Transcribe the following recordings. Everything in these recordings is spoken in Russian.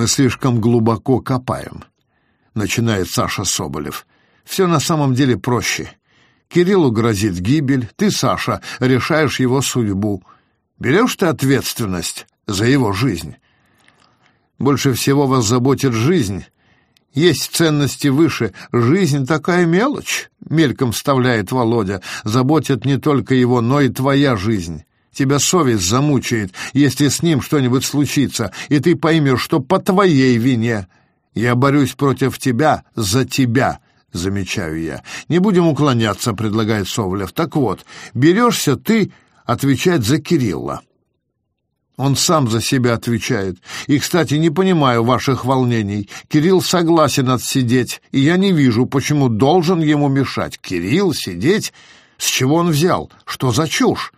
Мы слишком глубоко копаем, начинает Саша Соболев. Все на самом деле проще. Кириллу грозит гибель, ты, Саша, решаешь его судьбу. Берешь ты ответственность за его жизнь. Больше всего вас заботит жизнь. Есть ценности выше. Жизнь такая мелочь, мельком вставляет Володя. Заботит не только его, но и твоя жизнь. Тебя совесть замучает, если с ним что-нибудь случится, и ты поймешь, что по твоей вине. Я борюсь против тебя за тебя, замечаю я. Не будем уклоняться, предлагает Совлев. Так вот, берешься ты отвечать за Кирилла. Он сам за себя отвечает. И, кстати, не понимаю ваших волнений. Кирилл согласен отсидеть, и я не вижу, почему должен ему мешать. Кирилл сидеть? С чего он взял? Что за чушь?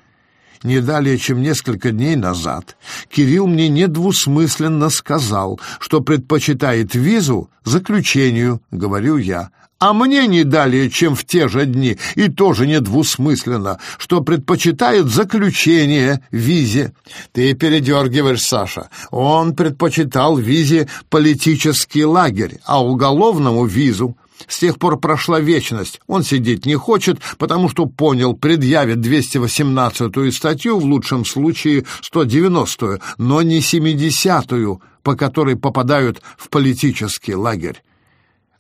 Не далее, чем несколько дней назад, Кирилл мне недвусмысленно сказал, что предпочитает визу заключению, говорю я, а мне не далее, чем в те же дни, и тоже недвусмысленно, что предпочитает заключение визе. Ты передергиваешь, Саша. Он предпочитал визе политический лагерь, а уголовному визу. С тех пор прошла вечность. Он сидеть не хочет, потому что понял, предъявит 218-ю статью, в лучшем случае 190-ю, но не 70-ю, по которой попадают в политический лагерь.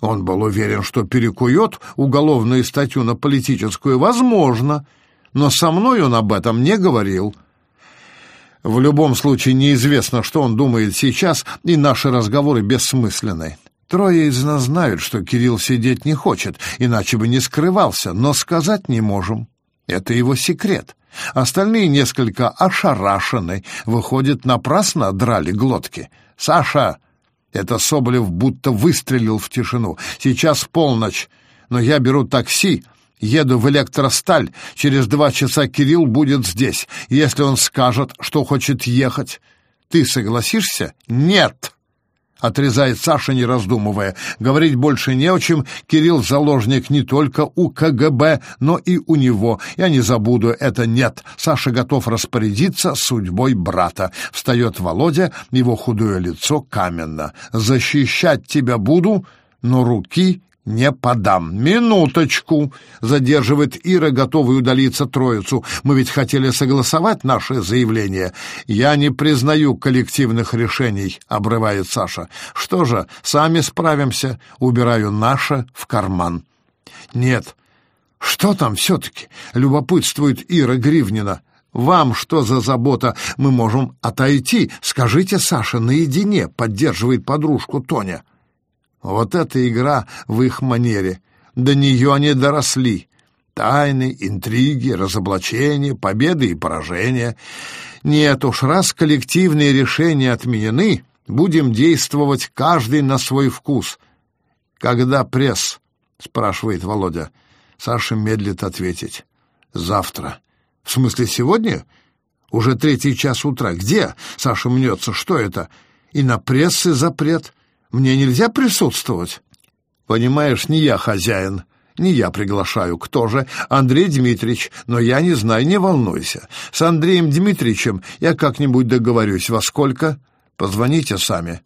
Он был уверен, что перекует уголовную статью на политическую. Возможно, но со мной он об этом не говорил. В любом случае неизвестно, что он думает сейчас, и наши разговоры бессмысленны. Трое из нас знают, что Кирилл сидеть не хочет, иначе бы не скрывался, но сказать не можем. Это его секрет. Остальные несколько ошарашены, выходит, напрасно драли глотки. «Саша!» Это Соболев будто выстрелил в тишину. Сейчас полночь, но я беру такси, еду в электросталь. Через два часа Кирилл будет здесь. Если он скажет, что хочет ехать, ты согласишься? Нет! Отрезает Саша, не раздумывая. Говорить больше не о чем. Кирилл заложник не только у КГБ, но и у него. Я не забуду, это нет. Саша готов распорядиться судьбой брата. Встает Володя, его худое лицо каменно. Защищать тебя буду, но руки «Не подам. Минуточку!» — задерживает Ира, готовый удалиться троицу. «Мы ведь хотели согласовать наше заявление. Я не признаю коллективных решений», — обрывает Саша. «Что же, сами справимся. Убираю наше в карман». «Нет. Что там все-таки?» — любопытствует Ира Гривнина. «Вам что за забота? Мы можем отойти. Скажите, Саша, наедине», — поддерживает подружку Тоня. Вот эта игра в их манере. До нее они доросли. Тайны, интриги, разоблачения, победы и поражения. Нет уж, раз коллективные решения отменены, будем действовать каждый на свой вкус. Когда пресс? спрашивает Володя. Саша медлит ответить. Завтра. В смысле, сегодня? Уже третий час утра. Где? Саша мнется. Что это? И на прессы запрет. Мне нельзя присутствовать? Понимаешь, не я хозяин, не я приглашаю. Кто же? Андрей Дмитриевич. Но я не знаю, не волнуйся. С Андреем Дмитриевичем я как-нибудь договорюсь. Во сколько? Позвоните сами.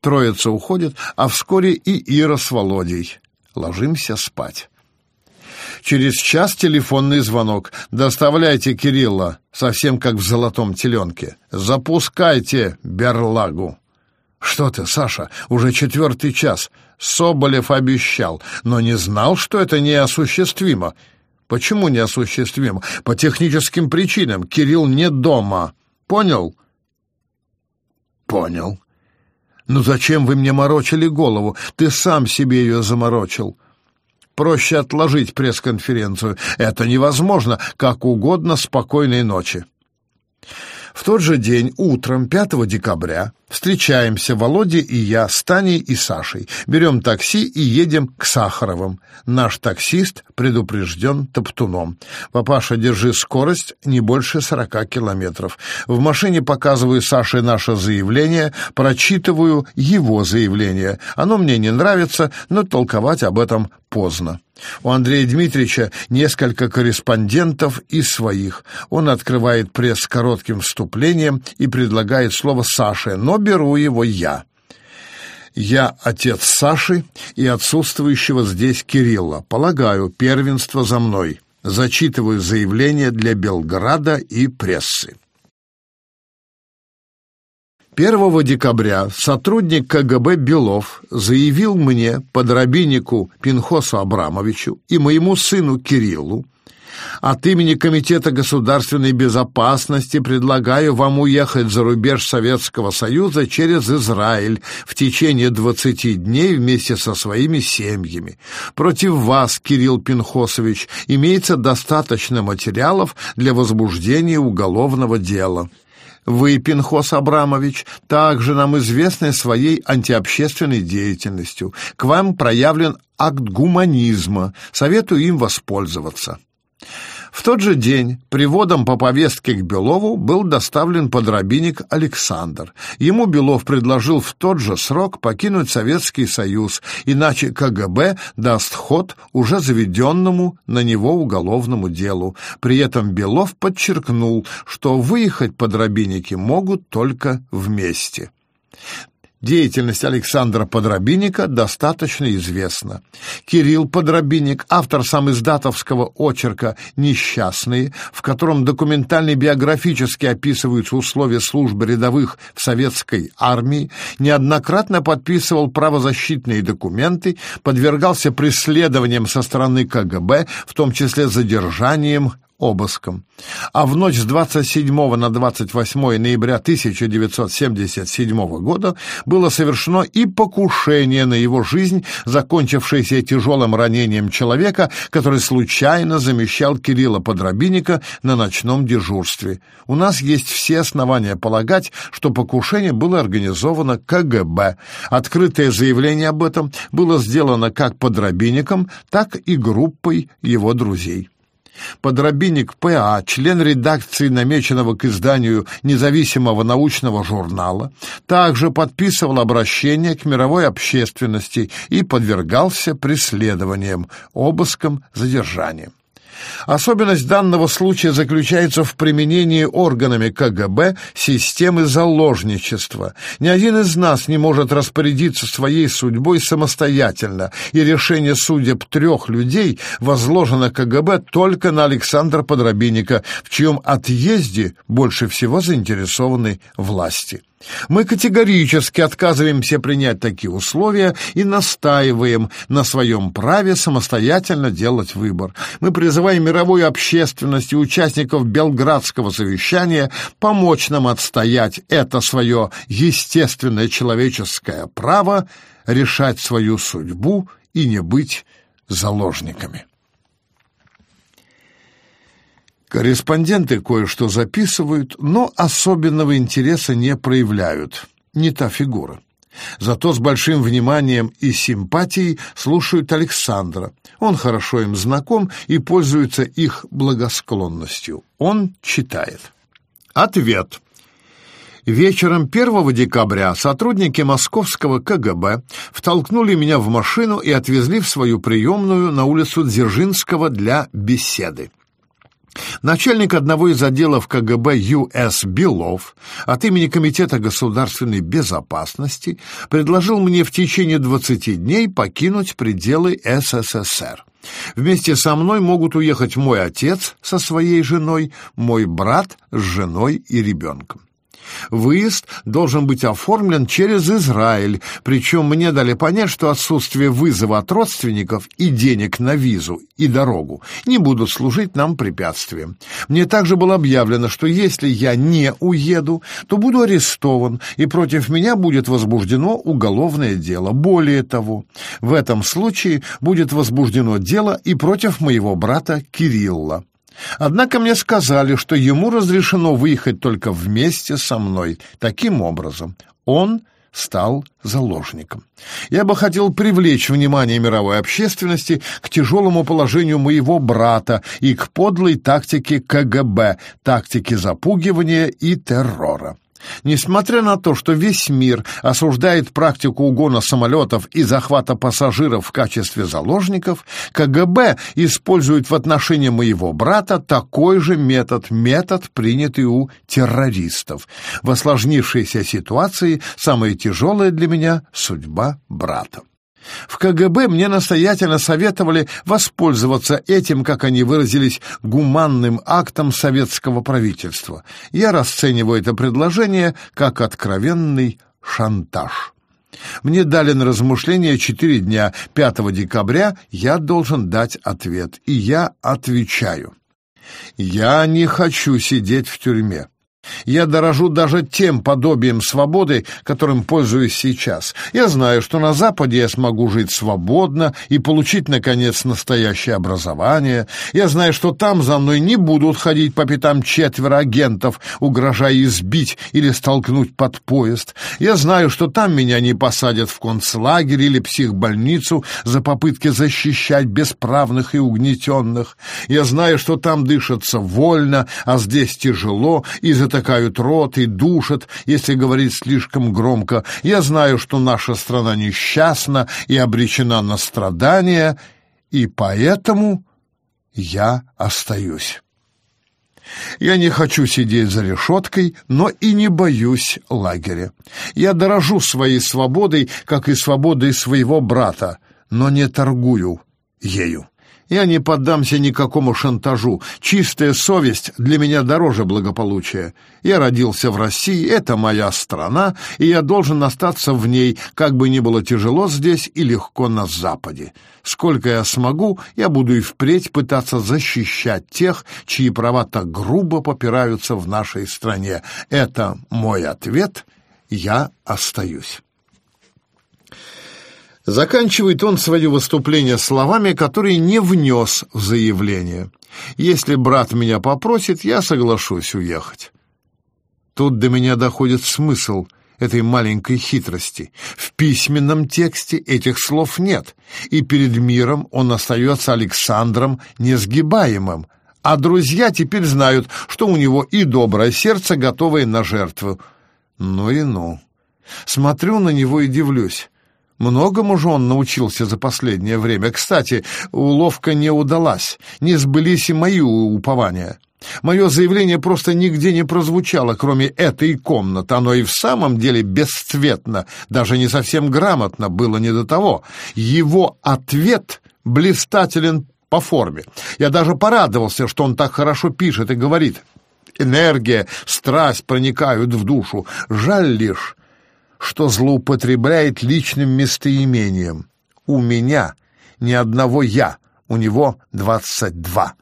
Троица уходит, а вскоре и Ира с Володей. Ложимся спать. Через час телефонный звонок. «Доставляйте Кирилла, совсем как в золотом теленке. Запускайте берлагу». «Что ты, Саша, уже четвертый час. Соболев обещал, но не знал, что это неосуществимо». «Почему неосуществимо?» «По техническим причинам. Кирилл не дома. Понял?» «Понял». «Ну зачем вы мне морочили голову? Ты сам себе ее заморочил». «Проще отложить пресс-конференцию. Это невозможно. Как угодно. Спокойной ночи». В тот же день, утром, 5 декабря, встречаемся Володя и я с Таней и Сашей. Берем такси и едем к Сахаровым. Наш таксист предупрежден топтуном. «Папаша, держи скорость не больше 40 километров». В машине показываю Саше наше заявление, прочитываю его заявление. Оно мне не нравится, но толковать об этом поздно. У Андрея Дмитриевича несколько корреспондентов и своих. Он открывает пресс коротким вступлением и предлагает слово Саше, но беру его я. Я отец Саши и отсутствующего здесь Кирилла. Полагаю, первенство за мной. Зачитываю заявление для Белграда и прессы. 1 декабря сотрудник КГБ Белов заявил мне, подробиннику Пинхосу Абрамовичу и моему сыну Кириллу, от имени Комитета государственной безопасности предлагаю вам уехать за рубеж Советского Союза через Израиль в течение 20 дней вместе со своими семьями. Против вас, Кирилл Пинхосович, имеется достаточно материалов для возбуждения уголовного дела. Вы, Пинхос Абрамович, также нам известны своей антиобщественной деятельностью. К вам проявлен акт гуманизма. Советую им воспользоваться. В тот же день приводом по повестке к Белову был доставлен подробинник Александр. Ему Белов предложил в тот же срок покинуть Советский Союз, иначе КГБ даст ход уже заведенному на него уголовному делу. При этом Белов подчеркнул, что выехать подробинники могут только вместе. Деятельность Александра Подробинника достаточно известна. Кирилл Подробинник, автор самиздатовского очерка «Несчастные», в котором документально биографически описываются условия службы рядовых в советской армии, неоднократно подписывал правозащитные документы, подвергался преследованиям со стороны КГБ, в том числе задержанием, обыском. А в ночь с 27 на 28 ноября 1977 года было совершено и покушение на его жизнь, закончившееся тяжелым ранением человека, который случайно замещал Кирилла Подробинника на ночном дежурстве. У нас есть все основания полагать, что покушение было организовано КГБ. Открытое заявление об этом было сделано как Подробинником, так и группой его друзей. Подробинник П.А., член редакции намеченного к изданию независимого научного журнала, также подписывал обращение к мировой общественности и подвергался преследованиям, обыскам, задержаниям. Особенность данного случая заключается в применении органами КГБ системы заложничества. Ни один из нас не может распорядиться своей судьбой самостоятельно, и решение судеб трех людей возложено КГБ только на Александра Подробинника, в чьем отъезде больше всего заинтересованы власти. Мы категорически отказываемся принять такие условия и настаиваем на своем праве самостоятельно делать выбор. Мы призываем мировую общественность и участников Белградского совещания помочь нам отстоять это свое естественное человеческое право решать свою судьбу и не быть заложниками. Корреспонденты кое-что записывают, но особенного интереса не проявляют. Не та фигура. Зато с большим вниманием и симпатией слушают Александра. Он хорошо им знаком и пользуется их благосклонностью. Он читает. Ответ. Вечером 1 декабря сотрудники московского КГБ втолкнули меня в машину и отвезли в свою приемную на улицу Дзержинского для беседы. Начальник одного из отделов КГБ Ю.С. Белов от имени Комитета государственной безопасности предложил мне в течение 20 дней покинуть пределы СССР. Вместе со мной могут уехать мой отец со своей женой, мой брат с женой и ребенком. Выезд должен быть оформлен через Израиль, причем мне дали понять, что отсутствие вызова от родственников и денег на визу и дорогу не будут служить нам препятствием. Мне также было объявлено, что если я не уеду, то буду арестован, и против меня будет возбуждено уголовное дело. Более того, в этом случае будет возбуждено дело и против моего брата Кирилла. Однако мне сказали, что ему разрешено выехать только вместе со мной. Таким образом, он стал заложником. Я бы хотел привлечь внимание мировой общественности к тяжелому положению моего брата и к подлой тактике КГБ, тактике запугивания и террора. Несмотря на то, что весь мир осуждает практику угона самолетов и захвата пассажиров в качестве заложников, КГБ использует в отношении моего брата такой же метод, метод, принятый у террористов. В осложнившейся ситуации самая тяжелая для меня судьба брата. В КГБ мне настоятельно советовали воспользоваться этим, как они выразились, гуманным актом советского правительства. Я расцениваю это предложение как откровенный шантаж. Мне дали на размышление четыре дня. 5 декабря я должен дать ответ, и я отвечаю. Я не хочу сидеть в тюрьме. Я дорожу даже тем подобием свободы, которым пользуюсь сейчас. Я знаю, что на Западе я смогу жить свободно и получить, наконец, настоящее образование. Я знаю, что там за мной не будут ходить по пятам четверо агентов, угрожая избить или столкнуть под поезд. Я знаю, что там меня не посадят в концлагерь или психбольницу за попытки защищать бесправных и угнетенных. Я знаю, что там дышится вольно, а здесь тяжело из-за затыкают рот и душат, если говорить слишком громко. Я знаю, что наша страна несчастна и обречена на страдания, и поэтому я остаюсь. Я не хочу сидеть за решеткой, но и не боюсь лагеря. Я дорожу своей свободой, как и свободой своего брата, но не торгую ею. Я не поддамся никакому шантажу. Чистая совесть для меня дороже благополучия. Я родился в России, это моя страна, и я должен остаться в ней, как бы ни было тяжело здесь и легко на Западе. Сколько я смогу, я буду и впредь пытаться защищать тех, чьи права так грубо попираются в нашей стране. Это мой ответ. Я остаюсь. Заканчивает он свое выступление словами, которые не внес в заявление. «Если брат меня попросит, я соглашусь уехать». Тут до меня доходит смысл этой маленькой хитрости. В письменном тексте этих слов нет, и перед миром он остается Александром несгибаемым, а друзья теперь знают, что у него и доброе сердце, готовое на жертву. Ну и ну. Смотрю на него и дивлюсь. Многому же он научился за последнее время. Кстати, уловка не удалась, не сбылись и мои упования. Мое заявление просто нигде не прозвучало, кроме этой комнаты. Оно и в самом деле бесцветно, даже не совсем грамотно, было не до того. Его ответ блистателен по форме. Я даже порадовался, что он так хорошо пишет и говорит. Энергия, страсть проникают в душу. Жаль лишь, что злоупотребляет личным местоимением. У меня ни одного «я», у него двадцать два.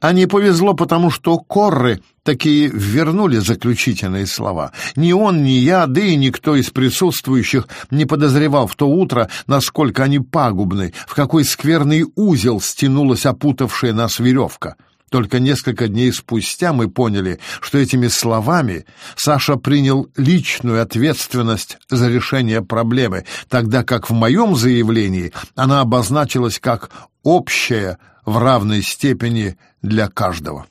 А не повезло, потому что корры такие вернули заключительные слова. Ни он, ни я, да и никто из присутствующих не подозревал в то утро, насколько они пагубны, в какой скверный узел стянулась опутавшая нас веревка. Только несколько дней спустя мы поняли, что этими словами Саша принял личную ответственность за решение проблемы, тогда как в моем заявлении она обозначилась как общая в равной степени для каждого.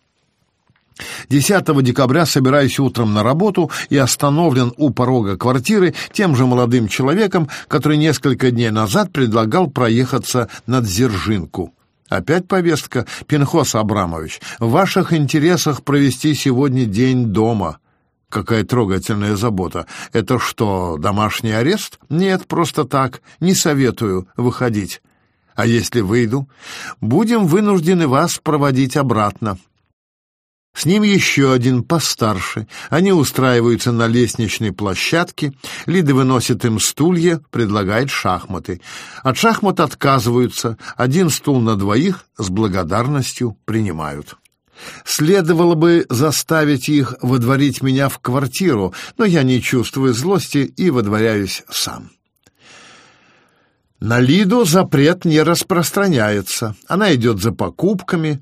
10 декабря собираюсь утром на работу и остановлен у порога квартиры тем же молодым человеком, который несколько дней назад предлагал проехаться на Дзержинку. Опять повестка, Пинхос Абрамович. В ваших интересах провести сегодня день дома. Какая трогательная забота. Это что, домашний арест? Нет, просто так. Не советую выходить. А если выйду, будем вынуждены вас проводить обратно. С ним еще один постарше. Они устраиваются на лестничной площадке. Лида выносит им стулья, предлагает шахматы. От шахмат отказываются. Один стул на двоих с благодарностью принимают. Следовало бы заставить их водворить меня в квартиру, но я не чувствую злости и водворяюсь сам. На Лиду запрет не распространяется. Она идет за покупками,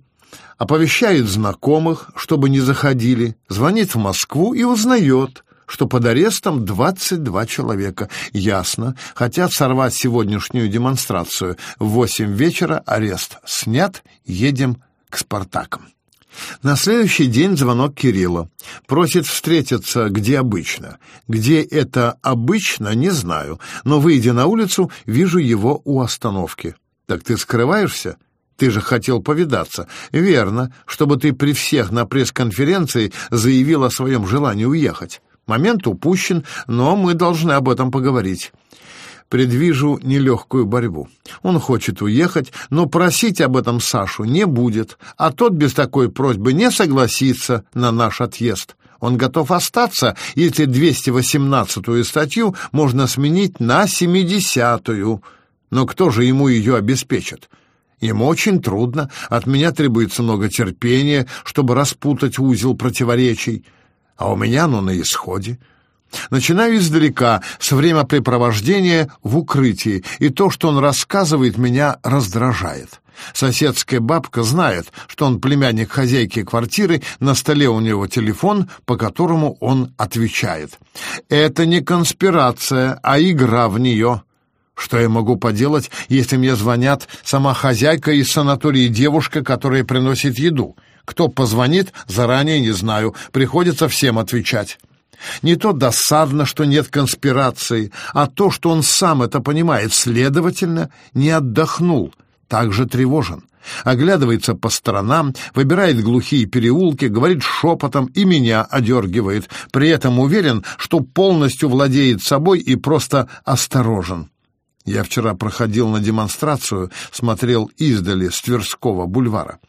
оповещает знакомых, чтобы не заходили, звонит в Москву и узнает, что под арестом 22 человека. Ясно, хотят сорвать сегодняшнюю демонстрацию. В восемь вечера арест снят, едем к «Спартакам». На следующий день звонок Кирилла. Просит встретиться, где обычно. Где это обычно, не знаю, но, выйдя на улицу, вижу его у остановки. «Так ты скрываешься?» Ты же хотел повидаться. Верно, чтобы ты при всех на пресс-конференции заявил о своем желании уехать. Момент упущен, но мы должны об этом поговорить. Предвижу нелегкую борьбу. Он хочет уехать, но просить об этом Сашу не будет, а тот без такой просьбы не согласится на наш отъезд. Он готов остаться, если 218-ю статью можно сменить на 70-ю. Но кто же ему ее обеспечит? Ему очень трудно, от меня требуется много терпения, чтобы распутать узел противоречий, а у меня оно на исходе. Начинаю издалека, с времяпрепровождения в укрытии, и то, что он рассказывает, меня раздражает. Соседская бабка знает, что он племянник хозяйки квартиры, на столе у него телефон, по которому он отвечает. Это не конспирация, а игра в нее. Что я могу поделать, если мне звонят сама хозяйка из санатория девушка, которая приносит еду? Кто позвонит, заранее не знаю, приходится всем отвечать. Не то досадно, что нет конспирации, а то, что он сам это понимает, следовательно, не отдохнул, также тревожен. Оглядывается по сторонам, выбирает глухие переулки, говорит шепотом и меня одергивает, при этом уверен, что полностью владеет собой и просто осторожен. Я вчера проходил на демонстрацию, смотрел издали с Тверского бульвара.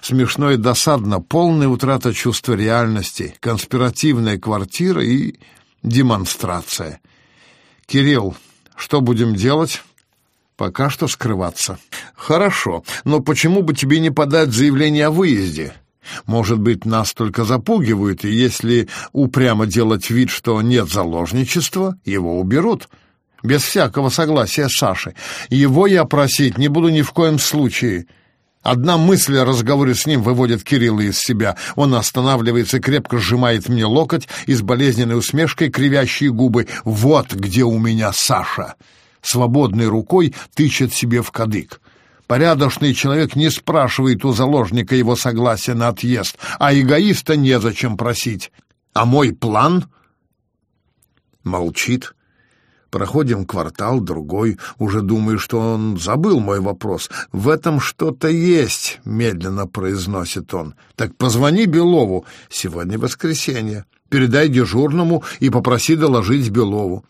Смешно и досадно, полная утрата чувства реальности, конспиративная квартира и демонстрация. «Кирилл, что будем делать?» «Пока что скрываться». «Хорошо, но почему бы тебе не подать заявление о выезде?» Может быть, нас только запугивают, и если упрямо делать вид, что нет заложничества, его уберут без всякого согласия Саши. Его я просить не буду ни в коем случае. Одна мысль о разговоре с ним выводит Кирилла из себя. Он останавливается, крепко сжимает мне локоть и с болезненной усмешкой кривящие губы. «Вот где у меня Саша!» Свободной рукой тычет себе в кадык. Порядочный человек не спрашивает у заложника его согласия на отъезд, а эгоиста незачем просить. А мой план? Молчит. Проходим квартал, другой, уже думаю, что он забыл мой вопрос. «В этом что-то есть», — медленно произносит он. «Так позвони Белову. Сегодня воскресенье. Передай дежурному и попроси доложить Белову.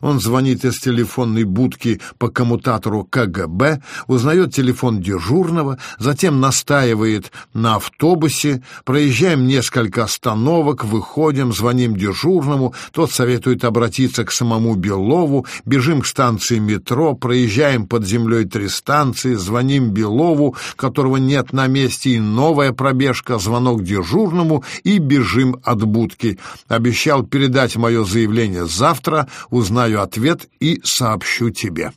Он звонит из телефонной будки по коммутатору КГБ, узнает телефон дежурного, затем настаивает на автобусе, проезжаем несколько остановок, выходим, звоним дежурному, тот советует обратиться к самому Белову, бежим к станции метро, проезжаем под землей три станции, звоним Белову, которого нет на месте, и новая пробежка, звонок дежурному и бежим от будки. Обещал передать мое заявление завтра, узнаю ответ и сообщу тебе.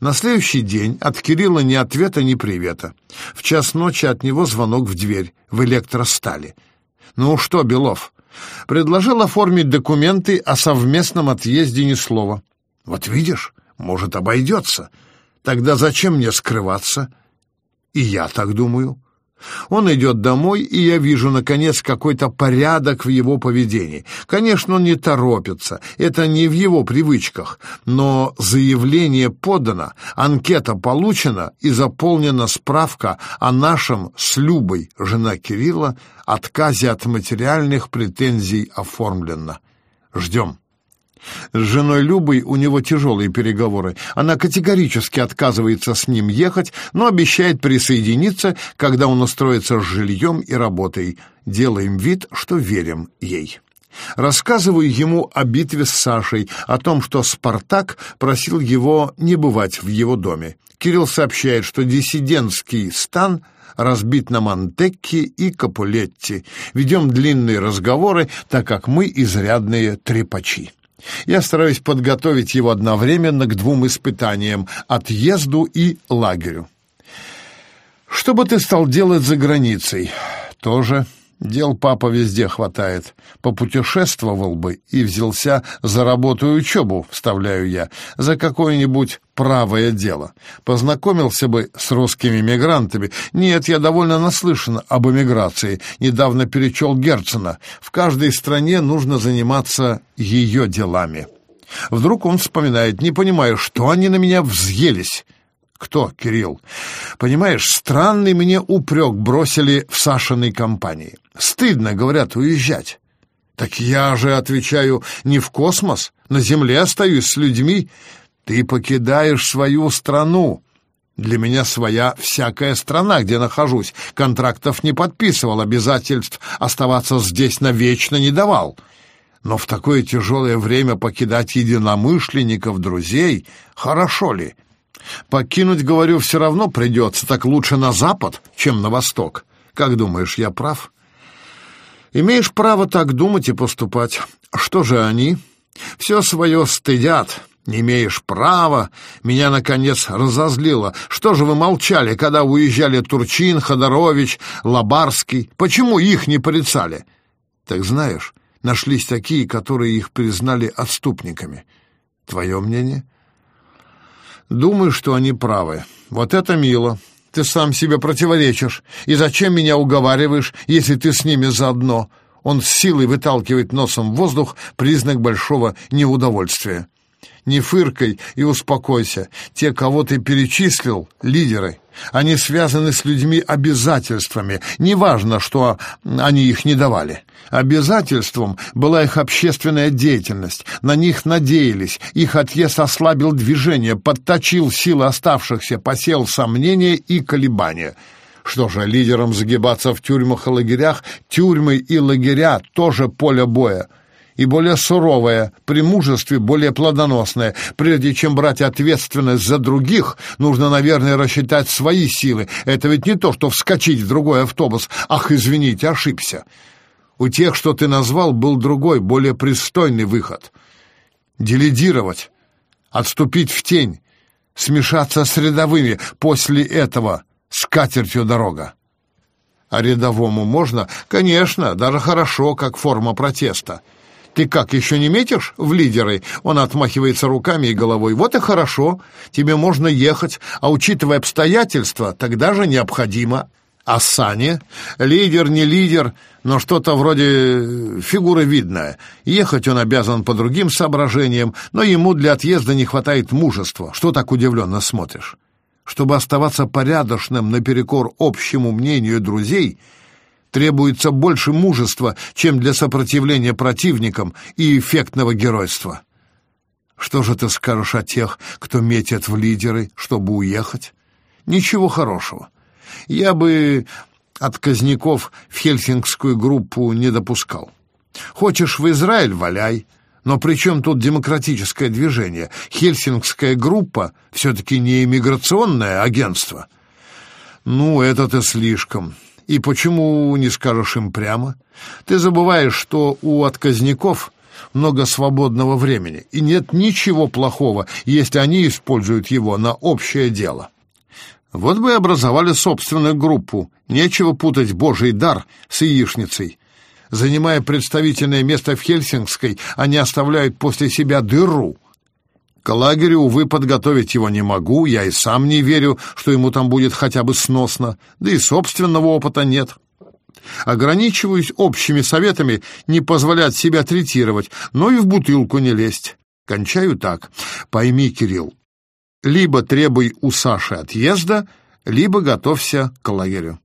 На следующий день от Кирилла ни ответа, ни привета. В час ночи от него звонок в дверь, в электростали. «Ну что, Белов?» Предложил оформить документы о совместном отъезде ни слова. «Вот видишь, может, обойдется. Тогда зачем мне скрываться?» «И я так думаю». Он идет домой, и я вижу, наконец, какой-то порядок в его поведении. Конечно, он не торопится, это не в его привычках, но заявление подано, анкета получена и заполнена справка о нашем с Любой, жена Кирилла, отказе от материальных претензий оформлена. Ждем. С женой Любой у него тяжелые переговоры. Она категорически отказывается с ним ехать, но обещает присоединиться, когда он устроится с жильем и работой. Делаем вид, что верим ей. Рассказываю ему о битве с Сашей, о том, что Спартак просил его не бывать в его доме. Кирилл сообщает, что диссидентский стан разбит на Монтекки и Капулетти. Ведем длинные разговоры, так как мы изрядные трепачи. Я стараюсь подготовить его одновременно к двум испытаниям — отъезду и лагерю. Что бы ты стал делать за границей? Тоже Дел папа везде хватает. Попутешествовал бы и взялся за работу и учебу, вставляю я, за какое-нибудь правое дело. Познакомился бы с русскими мигрантами. Нет, я довольно наслышан об эмиграции. Недавно перечел Герцена. В каждой стране нужно заниматься ее делами. Вдруг он вспоминает, не понимаю, что они на меня взъелись. Кто, Кирилл? Понимаешь, странный мне упрек бросили в Сашиной компании. Стыдно, говорят, уезжать. Так я же, отвечаю, не в космос, на Земле остаюсь с людьми. Ты покидаешь свою страну. Для меня своя всякая страна, где нахожусь. Контрактов не подписывал, обязательств оставаться здесь навечно не давал. Но в такое тяжелое время покидать единомышленников, друзей, хорошо ли? Покинуть, говорю, все равно придется, так лучше на запад, чем на восток. Как думаешь, я прав? Имеешь право так думать и поступать. Что же они? Все свое стыдят. Не имеешь права. Меня, наконец, разозлило. Что же вы молчали, когда уезжали Турчин, Ходорович, Лабарский? Почему их не порицали? Так знаешь, нашлись такие, которые их признали отступниками. Твое мнение? — Думаю, что они правы. Вот это мило. Ты сам себе противоречишь. И зачем меня уговариваешь, если ты с ними заодно? Он с силой выталкивает носом воздух признак большого неудовольствия. Не фыркай и успокойся. Те, кого ты перечислил, лидеры. Они связаны с людьми обязательствами. Неважно, что они их не давали. Обязательством была их общественная деятельность. На них надеялись. Их отъезд ослабил движение, подточил силы оставшихся, посел сомнения и колебания. Что же, лидерам загибаться в тюрьмах и лагерях? Тюрьмы и лагеря — тоже поле боя и более суровое, при мужестве более плодоносное. Прежде чем брать ответственность за других, нужно, наверное, рассчитать свои силы. Это ведь не то, что вскочить в другой автобус. Ах, извините, ошибся. У тех, что ты назвал, был другой, более пристойный выход. Делегировать, отступить в тень, смешаться с рядовыми. После этого с катертью дорога. А рядовому можно? Конечно, даже хорошо, как форма протеста. Ты как, еще не метишь в лидеры? Он отмахивается руками и головой. Вот и хорошо, тебе можно ехать, а учитывая обстоятельства, тогда же необходимо. А Саня? Лидер, не лидер, но что-то вроде фигуры видная. Ехать он обязан по другим соображениям, но ему для отъезда не хватает мужества. Что так удивленно смотришь? Чтобы оставаться порядочным наперекор общему мнению друзей — требуется больше мужества, чем для сопротивления противникам и эффектного геройства. Что же ты скажешь о тех, кто метит в лидеры, чтобы уехать? Ничего хорошего. Я бы отказников в хельсингскую группу не допускал. Хочешь в Израиль — валяй. Но при чем тут демократическое движение? Хельсингская группа все-таки не иммиграционное агентство. Ну, это ты слишком. И почему не скажешь им прямо? Ты забываешь, что у отказников много свободного времени, и нет ничего плохого, если они используют его на общее дело. Вот бы образовали собственную группу, нечего путать божий дар с яичницей. Занимая представительное место в Хельсингской, они оставляют после себя дыру — к лагерю, увы, подготовить его не могу, я и сам не верю, что ему там будет хотя бы сносно, да и собственного опыта нет. Ограничиваюсь общими советами не позволять себя третировать, но и в бутылку не лезть. Кончаю так. Пойми, Кирилл, либо требуй у Саши отъезда, либо готовься к лагерю.